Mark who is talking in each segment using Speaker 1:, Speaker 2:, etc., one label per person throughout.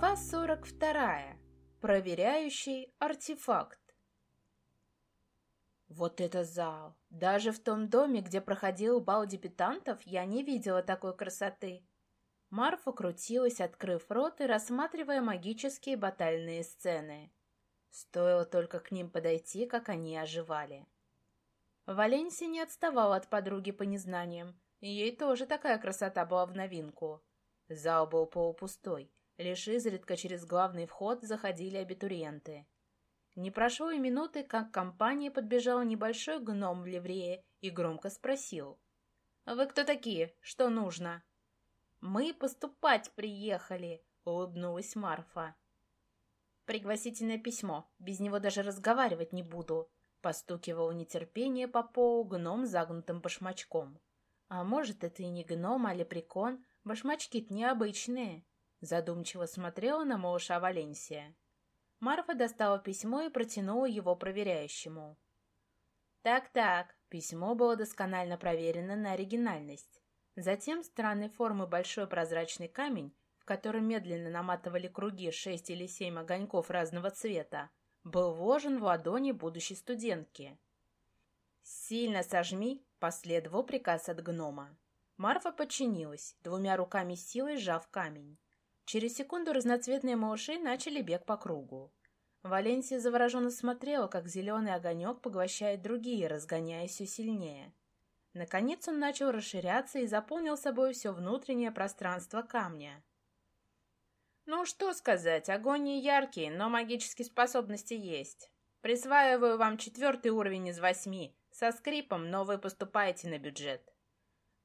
Speaker 1: Глава 42. Проверяющий артефакт. Вот это зал! Даже в том доме, где проходил бал дебютантов, я не видела такой красоты. Марфа крутилась, открыв рот и рассматривая магические батальные сцены. Стоило только к ним подойти, как они оживали. Валенсия не отставала от подруги по незнаниям, ей тоже такая красота была в новинку. Зал был полупустой, Лишь изредка через главный вход заходили абитуриенты. Не прошло и минуты, как к компании подбежал небольшой гном в ливрее и громко спросил. «Вы кто такие? Что нужно?» «Мы поступать приехали», — улыбнулась Марфа. «Пригласительное письмо. Без него даже разговаривать не буду», — постукивал нетерпение по полу гном загнутым башмачком. «А может, это и не гном, а лепрекон? Башмачки-то необычные». Задумчиво смотрела на малыша Валенсия. Марфа достала письмо и протянула его проверяющему. Так-так, письмо было досконально проверено на оригинальность. Затем странной формы большой прозрачный камень, в котором медленно наматывали круги шесть или семь огоньков разного цвета, был вложен в ладони будущей студентки. «Сильно сожми!» — последовал приказ от гнома. Марфа подчинилась, двумя руками силой сжав камень. Через секунду разноцветные малыши начали бег по кругу. Валенсия завороженно смотрела, как зеленый огонек поглощает другие, разгоняясь все сильнее. Наконец он начал расширяться и заполнил собой все внутреннее пространство камня. «Ну, что сказать, огонь не яркий, но магические способности есть. Присваиваю вам четвертый уровень из восьми. Со скрипом, но вы поступаете на бюджет».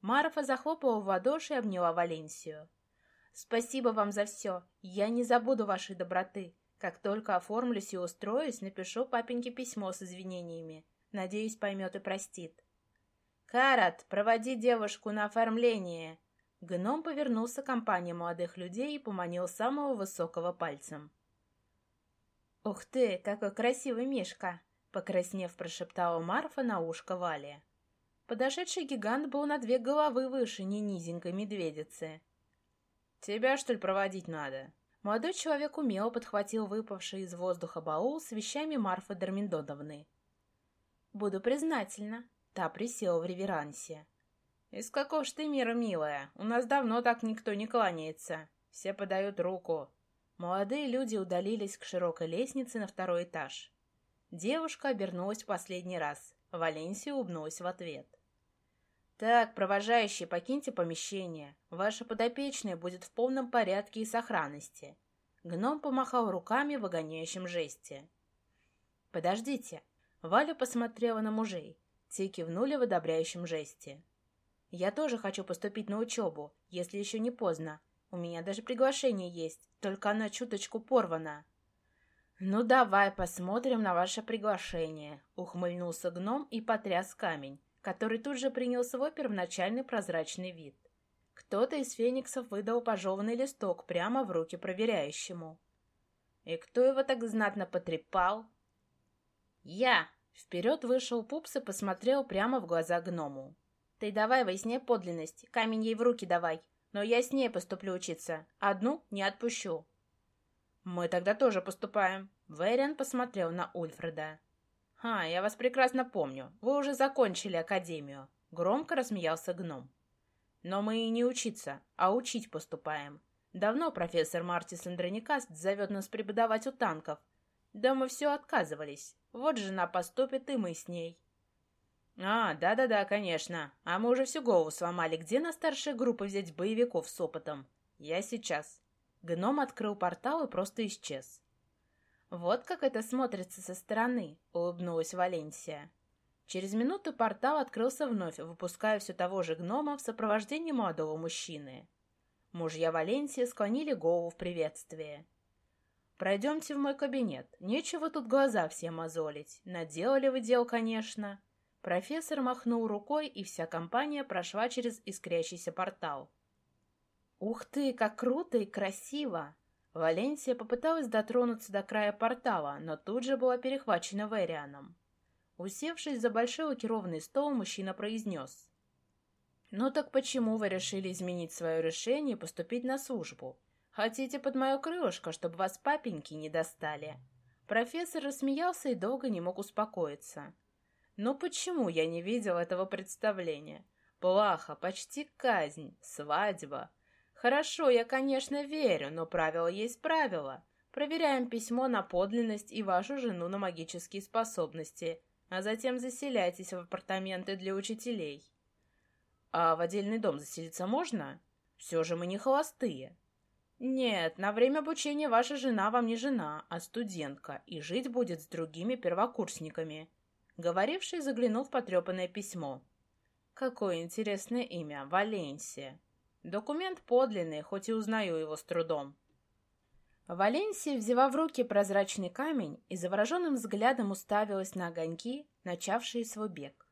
Speaker 1: Марфа захлопала в ладоши и обняла Валенсию. Спасибо вам за все. Я не забуду вашей доброты. Как только оформлюсь и устроюсь, напишу папеньке письмо с извинениями. Надеюсь, поймет и простит. «Карат, проводи девушку на оформление!» Гном повернулся к компании молодых людей и поманил самого высокого пальцем. «Ух ты, какой красивый Мишка!» — покраснев, прошептала Марфа на ушко Вале. Подошедший гигант был на две головы выше не низенькой медведицы. «Тебя, что ли, проводить надо?» Молодой человек умело подхватил выпавший из воздуха баул с вещами Марфы Дорминдоновны. «Буду признательна», — та присела в реверансе. «Из какого ж ты мира, милая? У нас давно так никто не кланяется. Все подают руку». Молодые люди удалились к широкой лестнице на второй этаж. Девушка обернулась в последний раз. Валенсия улыбнулась в ответ. «Так, провожающие, покиньте помещение. Ваша подопечная будет в полном порядке и сохранности». Гном помахал руками в огоняющем жесте. «Подождите». Валя посмотрела на мужей. Те кивнули в одобряющем жесте. «Я тоже хочу поступить на учебу, если еще не поздно. У меня даже приглашение есть, только оно чуточку порвано». «Ну, давай посмотрим на ваше приглашение», — ухмыльнулся гном и потряс камень который тут же принял свой первоначальный прозрачный вид. Кто-то из фениксов выдал пожеванный листок прямо в руки проверяющему. И кто его так знатно потрепал? Я! Вперед вышел Пупс и посмотрел прямо в глаза гному. Ты давай выясняй подлинность, камень ей в руки давай, но я с ней поступлю учиться, одну не отпущу. Мы тогда тоже поступаем. Вэриан посмотрел на Ульфреда. «А, я вас прекрасно помню. Вы уже закончили академию», — громко рассмеялся гном. «Но мы и не учиться, а учить поступаем. Давно профессор Мартис Андроникаст зовет нас преподавать у танков. Да мы все отказывались. Вот жена поступит, и мы с ней». «А, да-да-да, конечно. А мы уже всю голову сломали. Где на старшие группы взять боевиков с опытом? Я сейчас». Гном открыл портал и просто исчез. «Вот как это смотрится со стороны», — улыбнулась Валенсия. Через минуту портал открылся вновь, выпуская все того же гнома в сопровождении молодого мужчины. Мужья Валенсии склонили голову в приветствие. «Пройдемте в мой кабинет. Нечего тут глаза все мозолить. Наделали вы дел, конечно». Профессор махнул рукой, и вся компания прошла через искрящийся портал. «Ух ты, как круто и красиво!» Валенсия попыталась дотронуться до края портала, но тут же была перехвачена Вэрианом. Усевшись за большой лакированный стол, мужчина произнес. «Ну так почему вы решили изменить свое решение и поступить на службу? Хотите под мое крылышко, чтобы вас папеньки не достали?» Профессор рассмеялся и долго не мог успокоиться. «Но почему я не видел этого представления? Плохо, почти казнь, свадьба. Хорошо, я, конечно, верю, но правило есть правило. Проверяем письмо на подлинность и вашу жену на магические способности, а затем заселяйтесь в апартаменты для учителей. А в отдельный дом заселиться можно? Все же мы не холостые. Нет, на время обучения ваша жена вам не жена, а студентка, и жить будет с другими первокурсниками. Говоривший заглянул в потрепанное письмо. Какое интересное имя, Валенсия. Документ подлинный, хоть и узнаю его с трудом. Валенсия взяла в руки прозрачный камень и завороженным взглядом уставилась на огоньки, начавшие свой бег.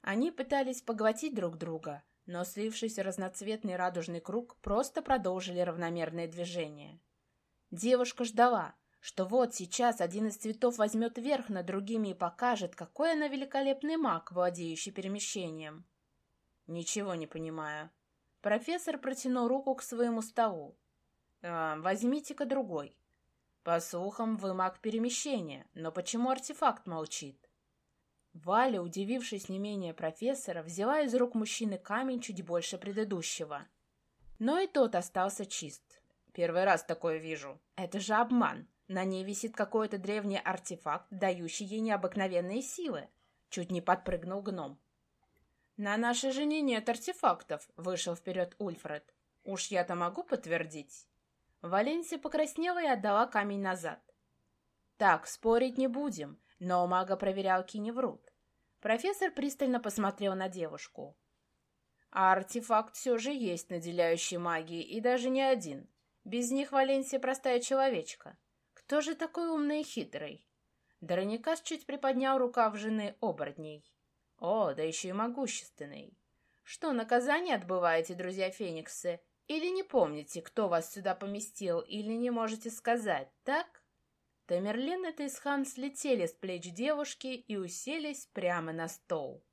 Speaker 1: Они пытались поглотить друг друга, но слившийся разноцветный радужный круг просто продолжили равномерное движение. Девушка ждала, что вот сейчас один из цветов возьмет верх над другими и покажет, какой она великолепный маг, владеющий перемещением. Ничего не понимаю. Профессор протянул руку к своему столу. «Э, «Возьмите-ка другой. По слухам, вы маг перемещения, но почему артефакт молчит?» Валя, удивившись не менее профессора, взяла из рук мужчины камень чуть больше предыдущего. Но и тот остался чист. «Первый раз такое вижу. Это же обман. На ней висит какой-то древний артефакт, дающий ей необыкновенные силы». Чуть не подпрыгнул гном. «На нашей жене нет артефактов», — вышел вперед Ульфред. «Уж я-то могу подтвердить». Валенсия покраснела и отдала камень назад. «Так, спорить не будем, но мага-проверялки не врут». Профессор пристально посмотрел на девушку. «А артефакт все же есть, наделяющий магией, и даже не один. Без них Валенсия простая человечка. Кто же такой умный и хитрый?» Дороникас чуть приподнял рукав жены оборотней. «О, да еще и могущественный. Что, наказание отбываете, друзья Фениксы?» Или не помните, кто вас сюда поместил, или не можете сказать, так? Тамерлин и Тейсхан слетели с плеч девушки и уселись прямо на стол.